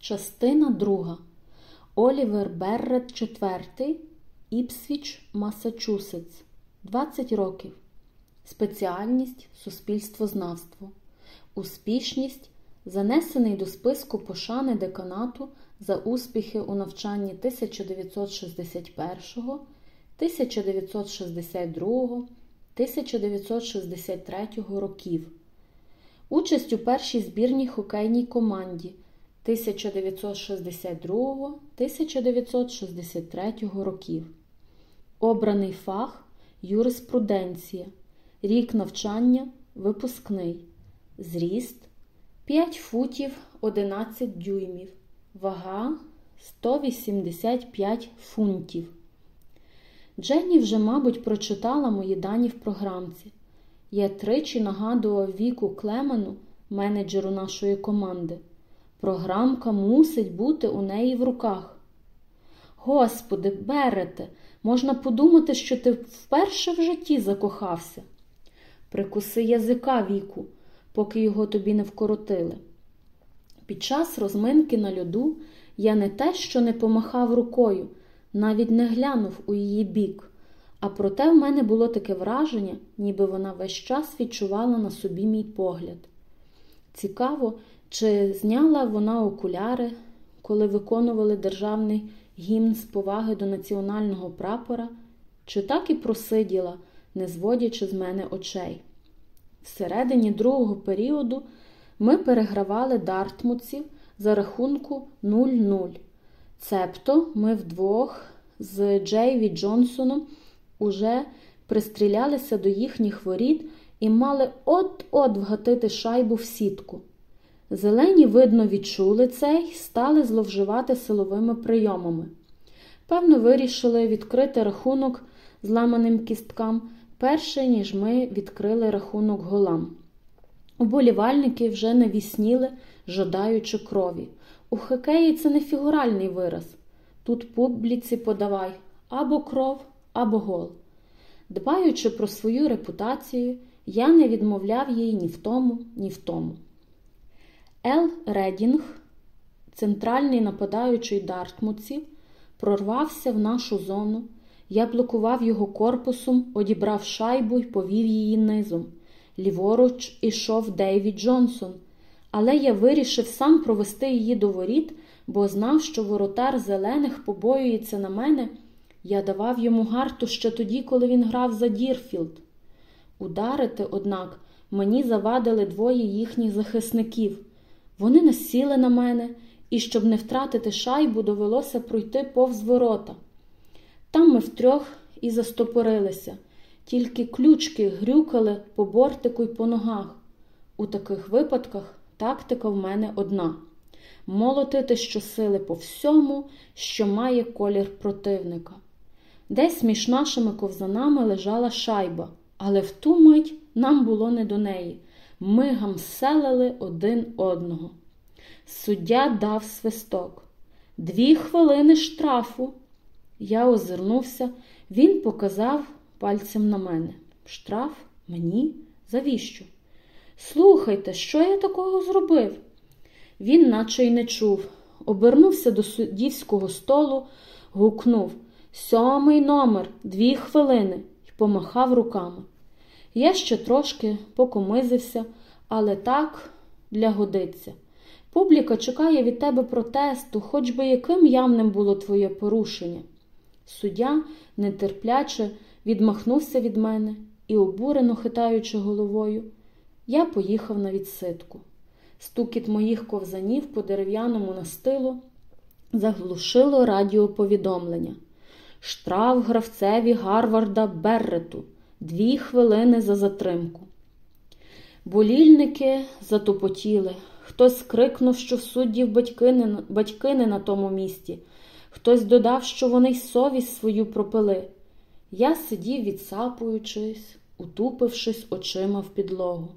Частина друга. Олівер Беррет IV, Іпсвіч, Масачусетс. 20 років. Спеціальність суспільствознавство. Успішність занесений до списку пошани деканату за успіхи у навчанні 1961, 1962, 1963 років. Участь у першій збірній хокейній команді 1962-1963 років. Обраний фах юриспруденція. Рік навчання випускний. Зріст 5 футів 11 дюймів. Вага 185 фунтів. Дженні вже, мабуть, прочитала мої дані в програмці. Я тричі нагадував віку Клемену, менеджеру нашої команди. Програмка мусить бути у неї в руках. Господи, берете, можна подумати, що ти вперше в житті закохався. Прикуси язика віку, поки його тобі не вкоротили. Під час розминки на льоду я не те, що не помахав рукою, навіть не глянув у її бік, а проте в мене було таке враження, ніби вона весь час відчувала на собі мій погляд. Цікаво, чи зняла вона окуляри, коли виконували державний гімн з поваги до національного прапора, чи так і просиділа, не зводячи з мене очей. Всередині другого періоду ми перегравали дартмутців за рахунку 0-0. Цебто ми вдвох з Джейві Джонсоном уже пристрілялися до їхніх воріт і мали от-от вгатити шайбу в сітку. Зелені, видно, відчули це й стали зловживати силовими прийомами. Певно, вирішили відкрити рахунок зламаним кісткам перше, ніж ми відкрили рахунок голам. Уболівальники вже не вісніли, жадаючи крові. У хокеї це не фігуральний вираз. Тут публіці подавай або кров, або гол. Дбаючи про свою репутацію, я не відмовляв їй ні в тому, ні в тому. Ел Редінг, центральний нападаючий Дартмутців, прорвався в нашу зону. Я блокував його корпусом, одібрав шайбу й повів її низом. Ліворуч ішов Дейвід Джонсон, але я вирішив сам провести її до воріт, бо знав, що воротар зелених побоюється на мене. Я давав йому гарту ще тоді, коли він грав за Дірфілд. Ударити, однак, мені завадили двоє їхніх захисників. Вони насіли на мене, і, щоб не втратити шайбу, довелося пройти повз ворота. Там ми втрьох і застопорилися, тільки ключки грюкали по бортику й по ногах. У таких випадках тактика в мене одна молотити щосили по всьому, що має колір противника. Десь між нашими ковзанами лежала шайба, але в ту мить нам було не до неї. Ми гамселили один одного. Суддя дав свисток. Дві хвилини штрафу. Я озирнувся, він показав пальцем на мене. Штраф? Мені? Завіщо? Слухайте, що я такого зробив? Він наче й не чув. Обернувся до суддівського столу, гукнув Сьомий номер, дві хвилини, і помахав руками. Я ще трошки покомизився, але так для годиться. Публіка чекає від тебе протесту, хоч би яким явним було твоє порушення. Суддя нетерпляче відмахнувся від мене і, обурено хитаючи головою, я поїхав на відсидку. Стукіт моїх ковзанів по дерев'яному настилу заглушило радіоповідомлення. Штраф гравцеві Гарварда Беррету. Дві хвилини за затримку. Болільники затопотіли. Хтось крикнув, що в суддів батьки не, батьки не на тому місці. Хтось додав, що вони й совість свою пропили. Я сидів, відсапуючись, утупившись очима в підлогу.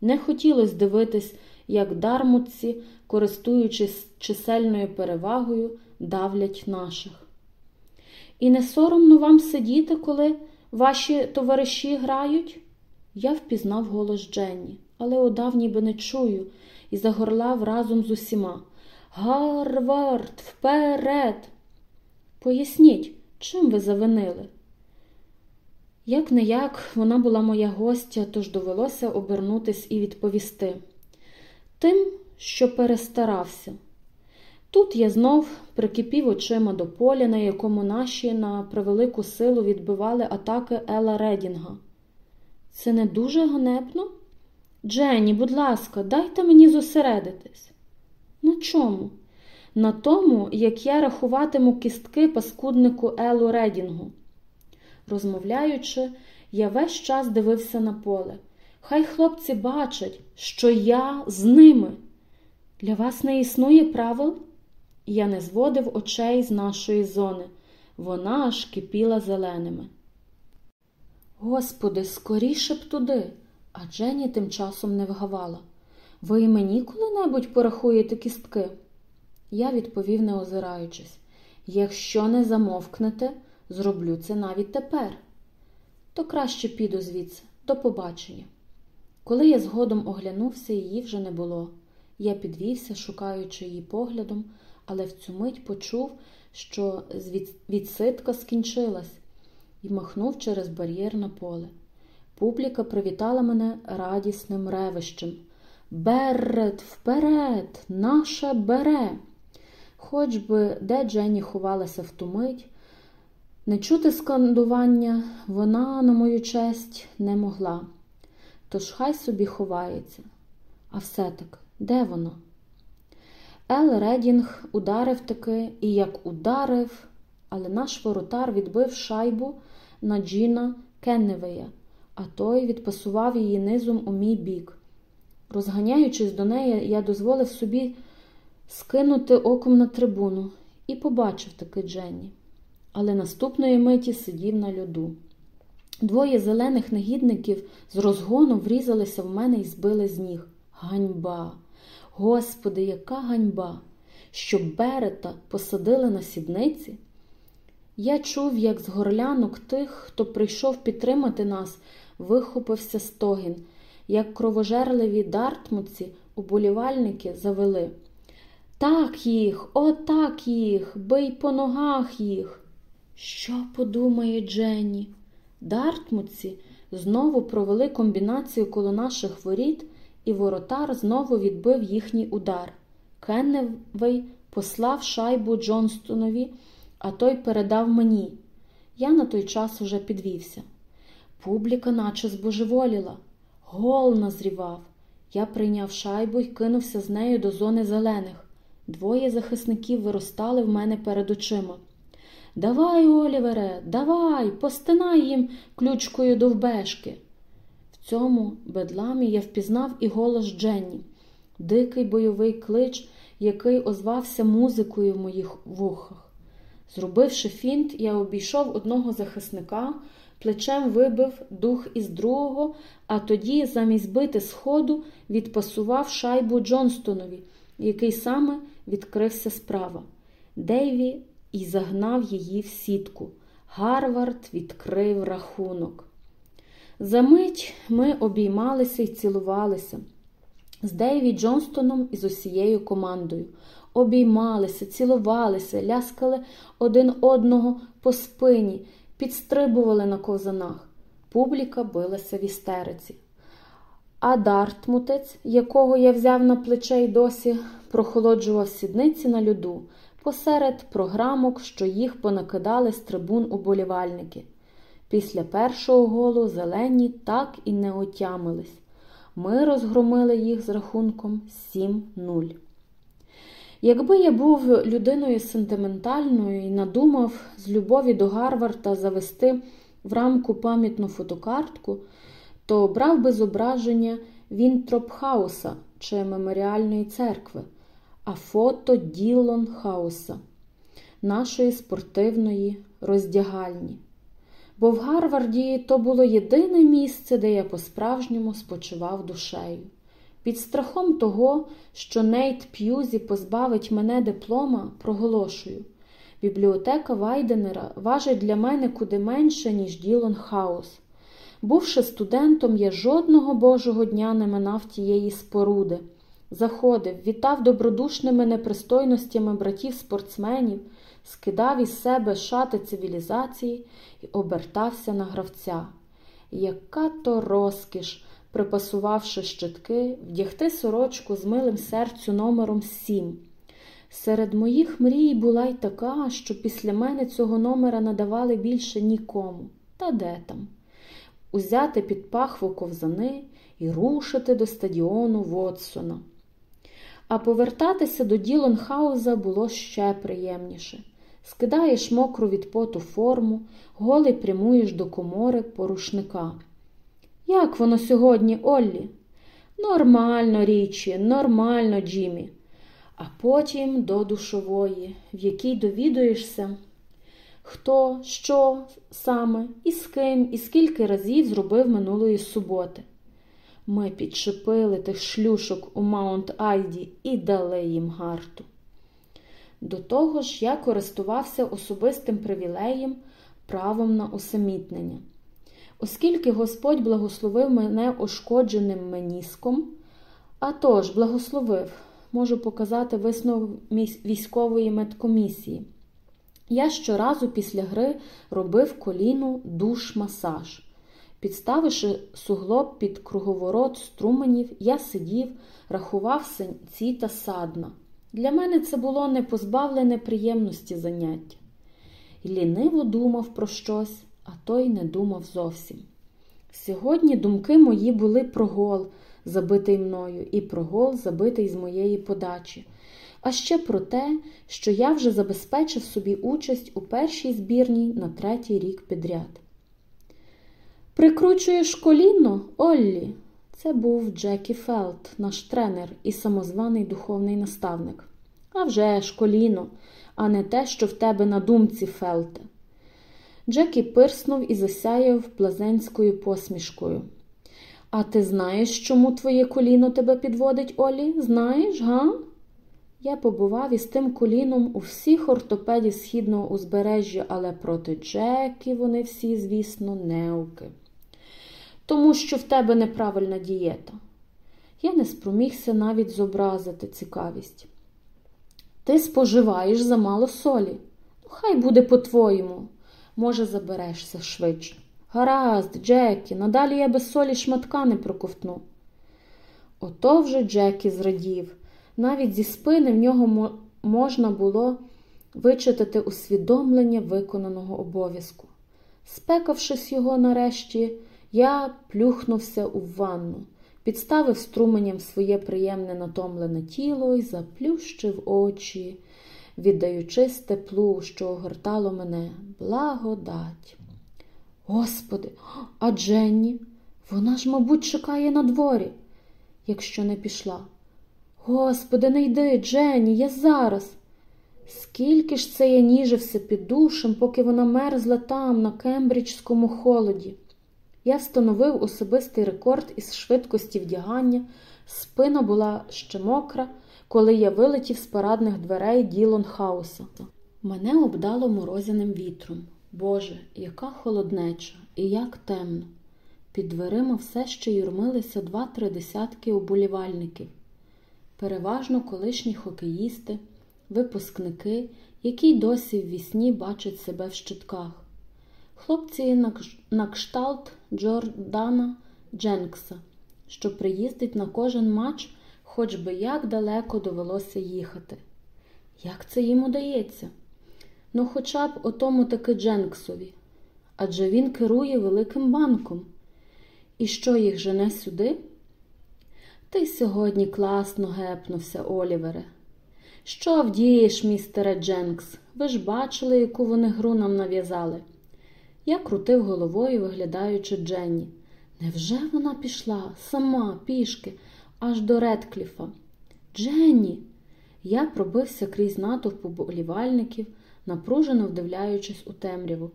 Не хотілося дивитись, як дармутці, користуючись чисельною перевагою, давлять наших. І не соромно вам сидіти, коли ваші товариші грають? Я впізнав голос Дженні, але удав ніби не чую, і загорлав разом з усіма. Гарвард, вперед! Поясніть, чим ви завинили? Як не як, вона була моя гостя, тож довелося обернутись і відповісти. Тим, що перестарався. Тут я знов прикипів очима до поля, на якому наші на превелику силу відбивали атаки Ела Редінга. Це не дуже ганебно? Дженні, будь ласка, дайте мені зосередитись. На чому? На тому, як я рахуватиму кістки паскуднику Елу Редінгу. Розмовляючи, я весь час дивився на поле. Хай хлопці бачать, що я з ними. Для вас не існує правил? Я не зводив очей з нашої зони. Вона аж кипіла зеленими. Господи, скоріше б туди, а Дженні тим часом не вгавала. Ви і мені коли-небудь порахуєте кістки? Я відповів, не озираючись. Якщо не замовкнете, зроблю це навіть тепер. То краще піду звідси, до побачення. Коли я згодом оглянувся, її вже не було. Я підвівся, шукаючи її поглядом, але в цю мить почув, що відсидка скінчилась, і махнув через бар'єр на поле. Публіка привітала мене радісним ревищем. Берет, вперед, наша бере! Хоч би де Дженні ховалася в ту мить, не чути скандування вона, на мою честь, не могла. Тож хай собі ховається. А все так, де воно? Ел Редінг ударив таки і як ударив, але наш воротар відбив шайбу на Джіна Кенневея, а той відпасував її низом у мій бік. Розганяючись до неї, я дозволив собі скинути оком на трибуну і побачив таки Дженні. Але наступної миті сидів на льоду. Двоє зелених негідників з розгону врізалися в мене і збили з ніг. Ганьба! Господи, яка ганьба! Щоб берета посадили на сідниці? Я чув, як з горлянок тих, хто прийшов підтримати нас, вихопився стогін, як кровожерливі дартмуці уболівальники завели. Так їх, отак їх, бий по ногах їх. Що подумає Дженні? Дартмутці знову провели комбінацію коло наших воріт, і воротар знову відбив їхній удар. Кенневей послав шайбу Джонстонові, а той передав мені. Я на той час уже підвівся. Публіка наче збожеволіла, гол назрівав. Я прийняв шайбу і кинувся з нею до зони зелених. Двоє захисників виростали в мене перед очима. Давай, Олівере, давай, постинай їм ключкою довбешки. Цьому бедламі я впізнав і голос Дженні, дикий бойовий клич, який озвався музикою в моїх вухах. Зробивши фінт, я обійшов одного захисника, плечем вибив дух із другого, а тоді, замість бити сходу, відпасував шайбу Джонстонові, який саме відкрився справа. Дейві і загнав її в сітку. Гарвард відкрив рахунок. Замить ми обіймалися і цілувалися з Дейві Джонстоном і з усією командою. Обіймалися, цілувалися, ляскали один одного по спині, підстрибували на ковзанах. Публіка билася в істериці. А Дартмутець, якого я взяв на плече й досі, прохолоджував сідниці на льоду посеред програмок, що їх понакидали з трибун уболівальники. Після першого голу зелені так і не отямились. Ми розгромили їх з рахунком 7-0. Якби я був людиною сентиментальною і надумав з любові до Гарварда завести в рамку пам'ятну фотокартку, то обрав би зображення Вінтроп Хауса чи меморіальної церкви а фото Ділон Хауса, нашої спортивної роздягальні. Бо в Гарварді то було єдине місце, де я по-справжньому спочивав душею. Під страхом того, що Нейт П'юзі позбавить мене диплома, проголошую. Бібліотека Вайденера важить для мене куди менше, ніж Ділон Хаус. Бувши студентом, я жодного божого дня не минав тієї споруди заходив, вітав добродушними непристойностями братів спортсменів, скидав із себе шати цивілізації і обертався на гравця. Яка то розкіш, припасувавши щитки, вдягти сорочку з милим серцю номером сім. Серед моїх мрій була й така, що після мене цього номера надавали більше нікому. Та де там? Узяти під пахву ковзани і рушити до стадіону Вотсона. А повертатися до Ділонхауза було ще приємніше. Скидаєш мокру від поту форму, голий прямуєш до комори порушника. Як воно сьогодні, Оллі? Нормально, річі, нормально, Джиммі. А потім до душової, в якій довідуєшся, хто, що саме, і з ким, і скільки разів зробив минулої суботи. Ми підшипили тих шлюшок у Маунт Айді і дали їм гарту. До того ж, я користувався особистим привілеєм, правом на усамітнення. Оскільки Господь благословив мене ошкодженим меніском, а тож благословив, можу показати висновок військової медкомісії. Я щоразу після гри робив коліну душ-масаж. Підставивши суглоб під круговорот струменів, я сидів, рахував синці та садна. Для мене це було не позбавлене приємності заняття. Ліниво думав про щось, а той не думав зовсім. Сьогодні думки мої були про гол, забитий мною, і про гол, забитий з моєї подачі, а ще про те, що я вже забезпечив собі участь у першій збірній на третій рік підряд. Прикручуєш коліно, Оллі. Це був Джекі Фелт, наш тренер і самозваний духовний наставник. А вже ж коліно, а не те, що в тебе на думці, Фелте. Джекі пирснув і засяяв блазенською посмішкою. А ти знаєш, чому твоє коліно тебе підводить, Олі? Знаєш, га? Я побував із тим коліном у всіх ортопедів східного узбережжя, але проти Джекі вони всі, звісно, неуки. Тому що в тебе неправильна дієта. Я не спромігся навіть зобразити цікавість. Ти споживаєш замало солі. Ну, хай буде по-твоєму. Може, заберешся швидше. Гаразд, Джекі, надалі я без солі шматка не проковтну. Ото вже Джекі зрадів. Навіть зі спини в нього можна було вичитати усвідомлення виконаного обов'язку. Спекавшись його нарешті, я плюхнувся у ванну, підставив струменем своє приємне натомлене тіло і заплющив очі, віддаючись теплу, що огортало мене, благодать. Господи, а Дженні, вона ж, мабуть, чекає на дворі, якщо не пішла. Господи, не йди, Дженні, я зараз. Скільки ж це я ніжився під душем, поки вона мерзла там, на кембриджському холоді. Я встановив особистий рекорд із швидкості вдягання, спина була ще мокра, коли я вилетів з парадних дверей Ділон Хауса. Мене обдало морозяним вітром. Боже, яка холоднеча і як темно. Під дверима все ще юрмилися два-три десятки оболівальників, переважно колишні хокеїсти, випускники, які досі в вісні бачать себе в щитках. Хлопці на кшталт Джордана Дженкса, що приїздить на кожен матч, хоч би як далеко довелося їхати. Як це їм удається? Ну, хоча б отому таки Дженксові, адже він керує великим банком. І що їх жене сюди? Ти сьогодні класно гепнувся, Олівере. Що вдієш, містере Дженкс? Ви ж бачили, яку вони гру нам нав'язали. Я крутив головою, виглядаючи Дженні. Невже вона пішла сама, пішки, аж до Редкліфа? Дженні! Я пробився крізь натовп поболівальників, напружено вдивляючись у темряву.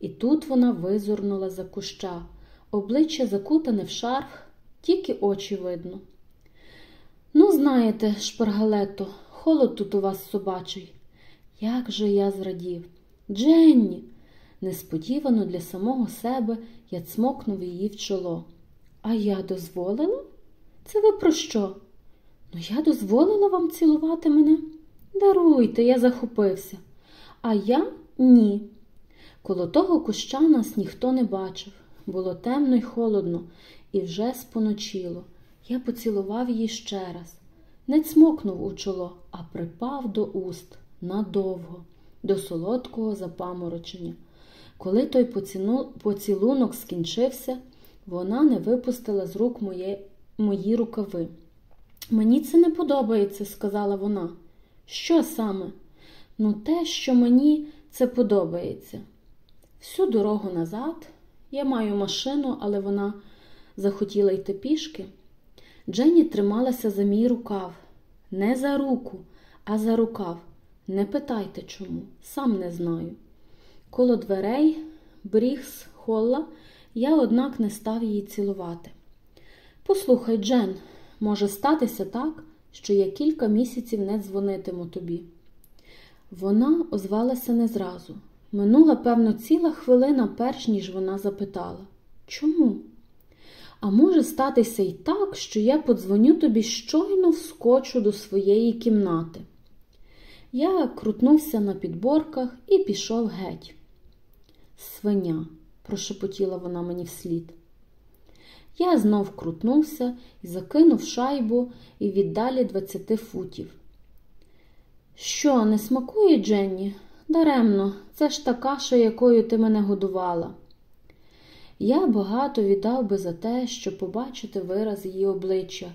І тут вона визирнула за куща, обличчя закутане в шарф, тільки очі видно. Ну, знаєте, шпаргалето, холод тут у вас собачий. Як же я зрадів. Дженні! Несподівано для самого себе я цмокнув її в чоло. А я дозволила? Це ви про що? Ну, я дозволила вам цілувати мене? Даруйте, я захопився. А я ні. Коло того куща нас ніхто не бачив. Було темно й холодно, і вже споночило. Я поцілував її ще раз. Не цмокнув у чоло, а припав до уст надовго, до солодкого запаморочення. Коли той поцілунок скінчився, вона не випустила з рук моє... мої рукави. Мені це не подобається, сказала вона. Що саме? Ну, те, що мені це подобається. Всю дорогу назад я маю машину, але вона захотіла йти пішки. Дженні трималася за мій рукав, не за руку, а за рукав. Не питайте чому, сам не знаю. Коло дверей, Брігс, Холла, я, однак, не став її цілувати. Послухай, Джен, може статися так, що я кілька місяців не дзвонитиму тобі. Вона озвалася не зразу. Минула, певно, ціла хвилина, перш ніж вона запитала Чому? А може статися й так, що я подзвоню тобі щойно вскочу до своєї кімнати. Я крутнувся на підборках і пішов геть. Свиня, прошепотіла вона мені вслід. Я знов крутнувся і закинув шайбу і віддалі двадцяти футів. Що, не смакує, Дженні? Даремно, це ж та каша, якою ти мене годувала. Я багато віддав би за те, щоб побачити вираз її обличчя,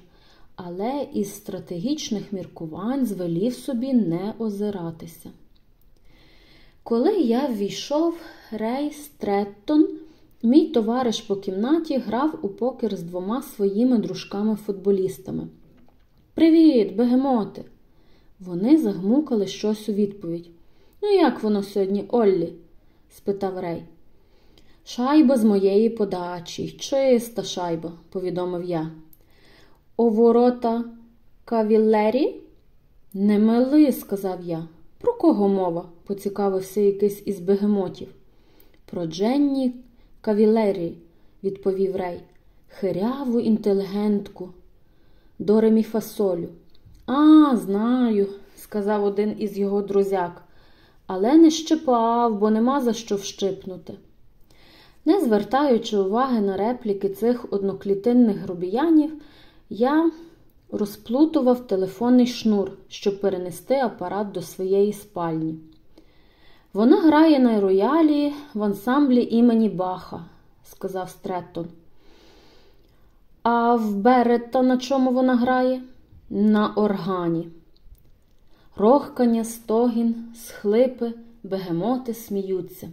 але із стратегічних міркувань звелів собі не озиратися. Коли я ввійшов, Рей Стреттон, мій товариш по кімнаті, грав у покер з двома своїми дружками-футболістами. Привіт, бегемоти! Вони загмукали щось у відповідь. Ну, як воно сьогодні, Оллі? спитав Рей. Шайба з моєї подачі, чиста шайба, повідомив я. У ворота кавілері? Не мили, сказав я. Про кого мова? поцікавився якийсь із бегемотів. Про Дженні Кавілері, відповів Рей. Хиряву інтелігентку, до реміфасолю. А, знаю, сказав один із його друзяк, але не щепав, бо нема за що вщипнути. Не звертаючи уваги на репліки цих одноклітинних грубіянів, я розплутував телефонний шнур, щоб перенести апарат до своєї спальні. Вона грає на роялі в ансамблі імені Баха, сказав Стреттон. А в Беретта на чому вона грає? На органі. Рохкання, стогін, схлипи, бегемоти сміються.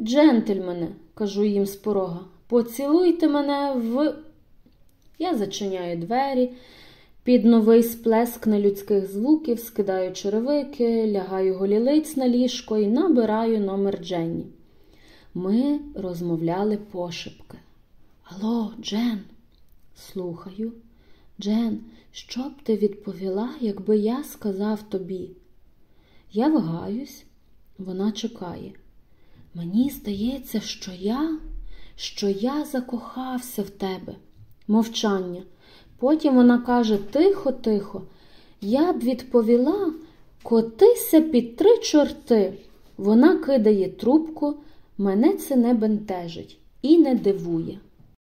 Джентльмени, кажу їм з порога, поцілуйте мене в. Я зачиняю двері, під новий сплеск нелюдських звуків, скидаю черевики, лягаю голілиць на ліжко і набираю номер Дженні. Ми розмовляли пошепки. Алло, Джен, слухаю. Джен, що б ти відповіла, якби я сказав тобі? Я вагаюсь, вона чекає. Мені здається, що я, що я закохався в тебе. Мовчання. Потім вона каже тихо, тихо, я б відповіла, котися під три чорти. Вона кидає трубку, мене це не бентежить і не дивує.